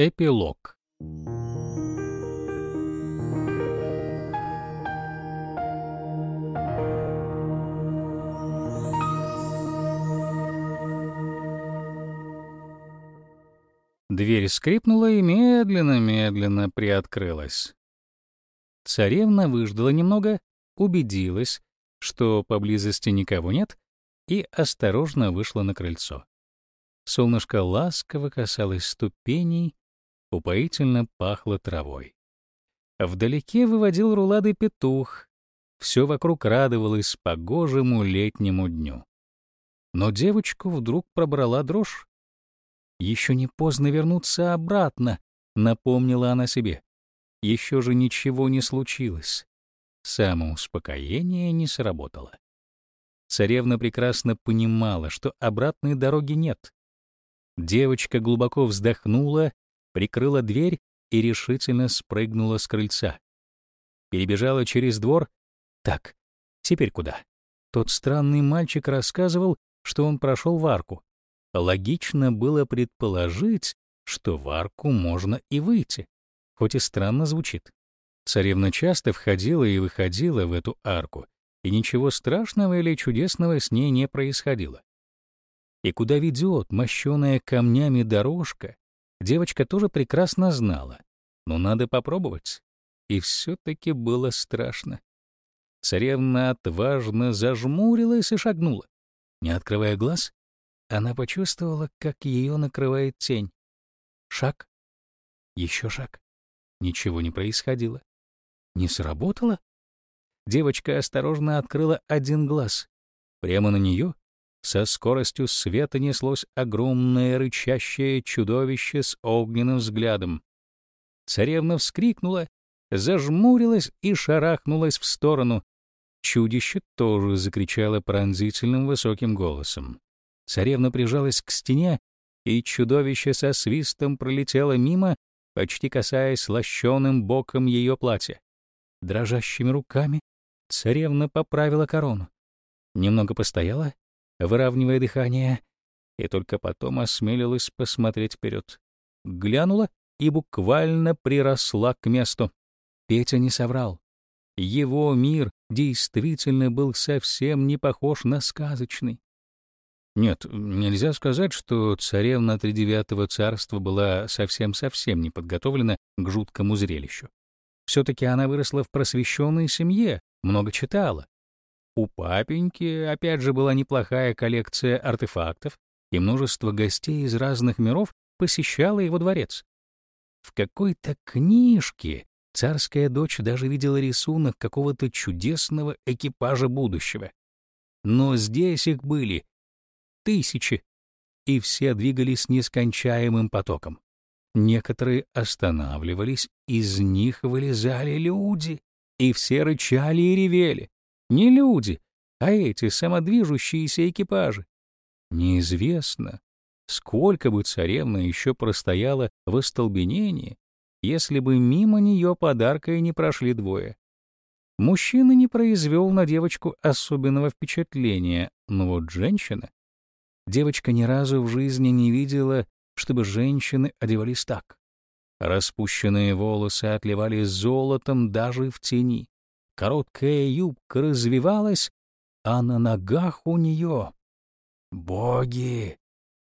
Эпилог Дверь скрипнула и медленно-медленно приоткрылась. Царевна выждала немного, убедилась, что поблизости никого нет, и осторожно вышла на крыльцо. Солнышко ласково касалось ступеней, упоительно пахло травой. Вдалеке выводил рулады петух. Все вокруг радовалось погожему летнему дню. Но девочку вдруг пробрала дрожь. Еще не поздно вернуться обратно, напомнила она себе. Еще же ничего не случилось. Самоуспокоение не сработало. Царевна прекрасно понимала, что обратной дороги нет. Девочка глубоко вздохнула, прикрыла дверь и решительно спрыгнула с крыльца. Перебежала через двор. Так, теперь куда? Тот странный мальчик рассказывал, что он прошел в арку. Логично было предположить, что в арку можно и выйти, хоть и странно звучит. Царевна часто входила и выходила в эту арку, и ничего страшного или чудесного с ней не происходило. И куда ведет мощеная камнями дорожка, девочка тоже прекрасно знала, но надо попробовать. И все-таки было страшно. Царевна отважно зажмурилась и шагнула. Не открывая глаз, она почувствовала, как ее накрывает тень. Шаг. Еще шаг. Ничего не происходило. Не сработало? Девочка осторожно открыла один глаз. Прямо на нее со скоростью света неслось огромное рычащее чудовище с огненным взглядом. Царевна вскрикнула, зажмурилась и шарахнулась в сторону. Чудище тоже закричало пронзительным высоким голосом. Царевна прижалась к стене, и чудовище со свистом пролетело мимо, почти касаясь лощеным боком ее платья. Дрожащими руками царевна поправила корону. Немного постояла, выравнивая дыхание, и только потом осмелилась посмотреть вперед. Глянула и буквально приросла к месту. Петя не соврал. Его мир действительно был совсем не похож на сказочный. Нет, нельзя сказать, что царевна Тридевятого царства была совсем-совсем не подготовлена к жуткому зрелищу. Все-таки она выросла в просвещенной семье, много читала. У папеньки, опять же, была неплохая коллекция артефактов, и множество гостей из разных миров посещало его дворец. В какой-то книжке царская дочь даже видела рисунок какого-то чудесного экипажа будущего. Но здесь их были тысячи, и все двигались нескончаемым потоком. Некоторые останавливались, из них вылезали люди, и все рычали и ревели. Не люди, а эти самодвижущиеся экипажи. Неизвестно, сколько бы царевна еще простояла в остолбенении, если бы мимо нее подарка и не прошли двое. Мужчина не произвел на девочку особенного впечатления, но вот женщина Девочка ни разу в жизни не видела, чтобы женщины одевались так. Распущенные волосы отливали золотом даже в тени. Короткая юбка развивалась, а на ногах у нее... Боги!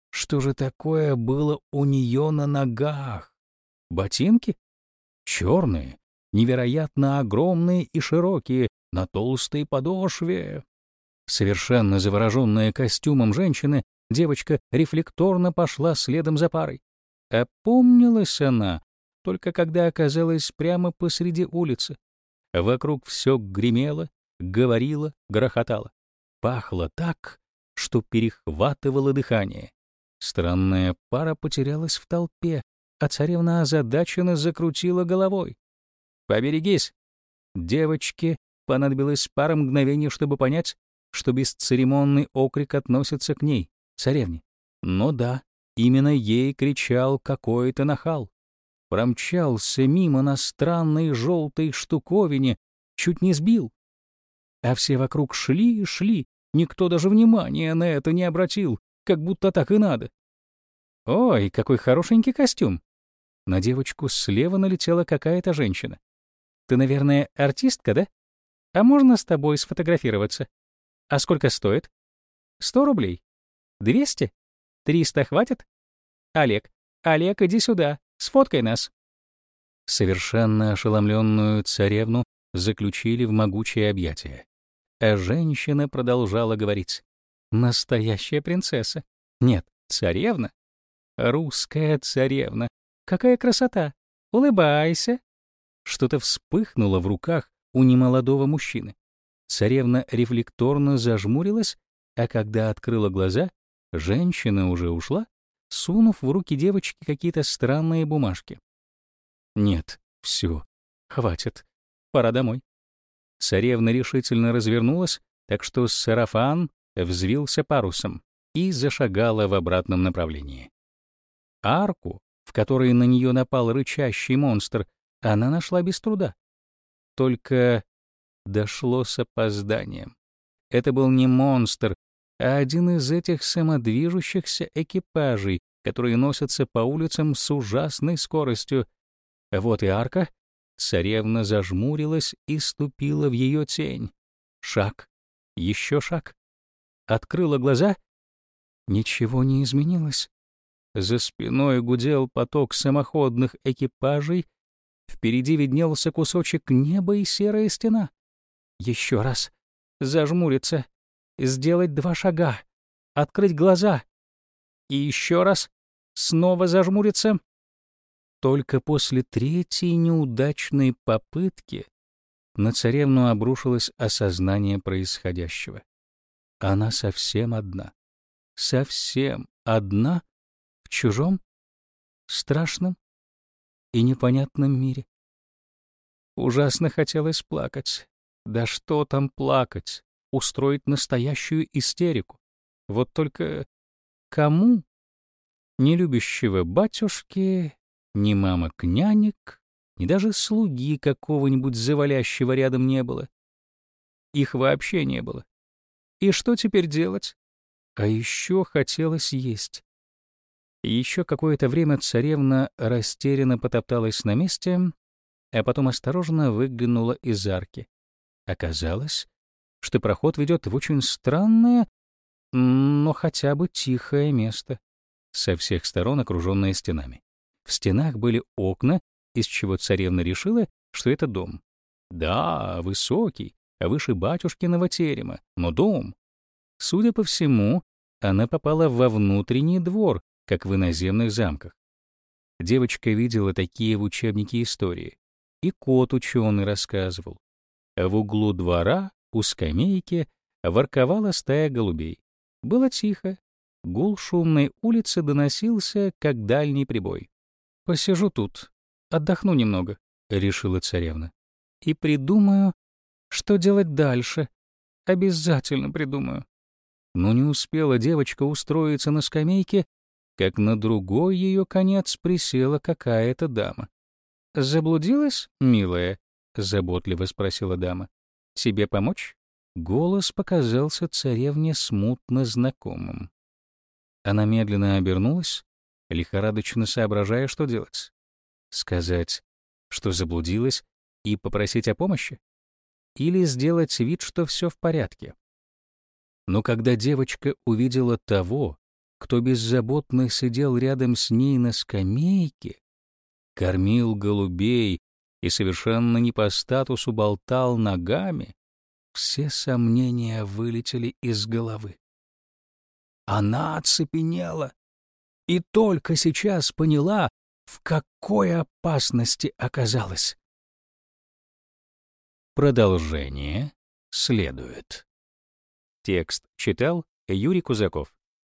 Что же такое было у нее на ногах? Ботинки? Черные, невероятно огромные и широкие, на толстой подошве. Совершенно завороженная костюмом женщины, девочка рефлекторно пошла следом за парой. Опомнилась она, только когда оказалась прямо посреди улицы. Вокруг все гремело, говорило, грохотало. Пахло так, что перехватывало дыхание. Странная пара потерялась в толпе, а царевна озадаченно закрутила головой. «Поберегись!» Девочке понадобилось пара мгновений, чтобы понять, что бесцеремонный окрик относится к ней царевне. Но да, именно ей кричал какой-то нахал. Промчался мимо на странной желтой штуковине, чуть не сбил. А все вокруг шли и шли, никто даже внимания на это не обратил, как будто так и надо. «Ой, какой хорошенький костюм!» На девочку слева налетела какая-то женщина. «Ты, наверное, артистка, да? А можно с тобой сфотографироваться? А сколько стоит? Сто рублей? Двести? Триста хватит? Олег, Олег, иди сюда, сфоткай нас». Совершенно ошеломленную царевну заключили в могучее объятие. А женщина продолжала говорить. «Настоящая принцесса. Нет, царевна. Русская царевна. Какая красота! Улыбайся!» Что-то вспыхнуло в руках у немолодого мужчины. Царевна рефлекторно зажмурилась, а когда открыла глаза, женщина уже ушла, сунув в руки девочки какие-то странные бумажки. «Нет, все, хватит, пора домой». Царевна решительно развернулась, так что сарафан взвился парусом и зашагала в обратном направлении. Арку, в которой на нее напал рычащий монстр, она нашла без труда. Только дошло с опозданием. Это был не монстр, а один из этих самодвижущихся экипажей, которые носятся по улицам с ужасной скоростью. Вот и арка. Царевна зажмурилась и ступила в ее тень. Шаг, еще шаг. Открыла глаза. Ничего не изменилось. За спиной гудел поток самоходных экипажей, впереди виднелся кусочек неба и серая стена. Еще раз. Зажмуриться. Сделать два шага. Открыть глаза. И еще раз. Снова зажмуриться. Только после третьей неудачной попытки на царевну обрушилось осознание происходящего. Она совсем одна. Совсем одна в чужом, страшном и непонятном мире. Ужасно хотелось плакать. Да что там плакать? Устроить настоящую истерику. Вот только кому? Ни любящего батюшки, ни мамок-нянек, ни даже слуги какого-нибудь завалящего рядом не было. Их вообще не было. И что теперь делать? А еще хотелось есть. Еще какое-то время царевна растерянно потопталась на месте, а потом осторожно выглянула из арки. Оказалось, что проход ведет в очень странное, но хотя бы тихое место, со всех сторон окруженное стенами. В стенах были окна, из чего царевна решила, что это дом. Да, высокий, выше батюшкиного терема, но дом. Судя по всему, она попала во внутренний двор, как в иноземных замках. Девочка видела такие в учебнике истории. И кот ученый рассказывал. В углу двора, у скамейки, ворковала стая голубей. Было тихо. Гул шумной улицы доносился, как дальний прибой. «Посижу тут, отдохну немного», — решила царевна. «И придумаю, что делать дальше. Обязательно придумаю». Но не успела девочка устроиться на скамейке, как на другой ее конец присела какая-то дама. «Заблудилась, милая?» — заботливо спросила дама. «Тебе помочь?» Голос показался царевне смутно знакомым. Она медленно обернулась, лихорадочно соображая, что делать. Сказать, что заблудилась, и попросить о помощи? Или сделать вид, что все в порядке? Но когда девочка увидела того, кто беззаботно сидел рядом с ней на скамейке, кормил голубей и совершенно не по статусу болтал ногами, все сомнения вылетели из головы. Она оцепенела и только сейчас поняла, в какой опасности оказалась. Продолжение следует. Текст читал Юрий Кузаков.